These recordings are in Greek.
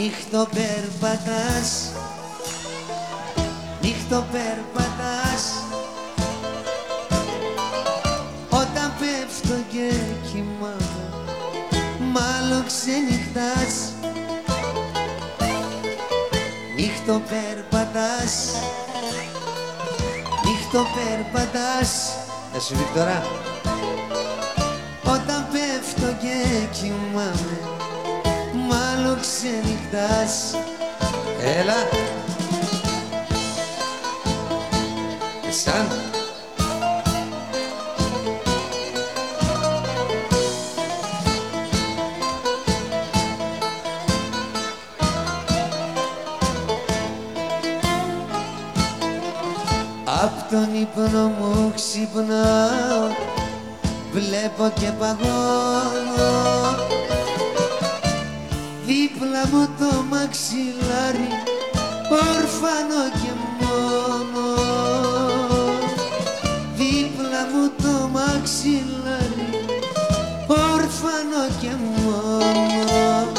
Νύχτο περπατάς. Νύχτο περπατάς. Όταν πέφτω και κοιμάμαι Μάλλον ξενυχτάς. Νύχτο περπατάς. Νύχτο περπατάς. Θα σου Βίκτορα Όταν πέφτω και κοιμάμαι Μάλλον ξενυχτάς. Έλα. Εσάν. Απ' τον ύπνο μου ξυπνάω Βλέπω και παγώνω Δίπλα μου το μαξιλάρι Ορφανό και μόνο. Δίπλα μου το μαξιλάρι Ορφανό και μόνο.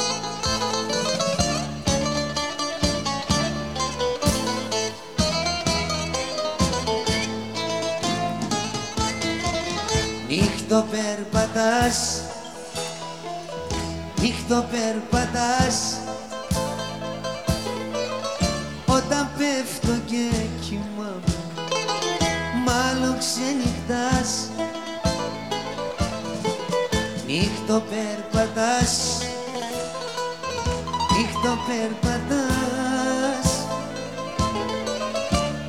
Νύχτο περπατάς Νύχτο περπατάς. Όταν πέφτω και κοιμάμαι Μάλλον ξενυχτάς. Νύχτο περπατάς. Νύχτο περπατάς.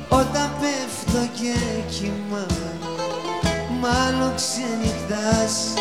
Όταν πέφτω και κοιμάμαι Μάλλον ξενυχτάς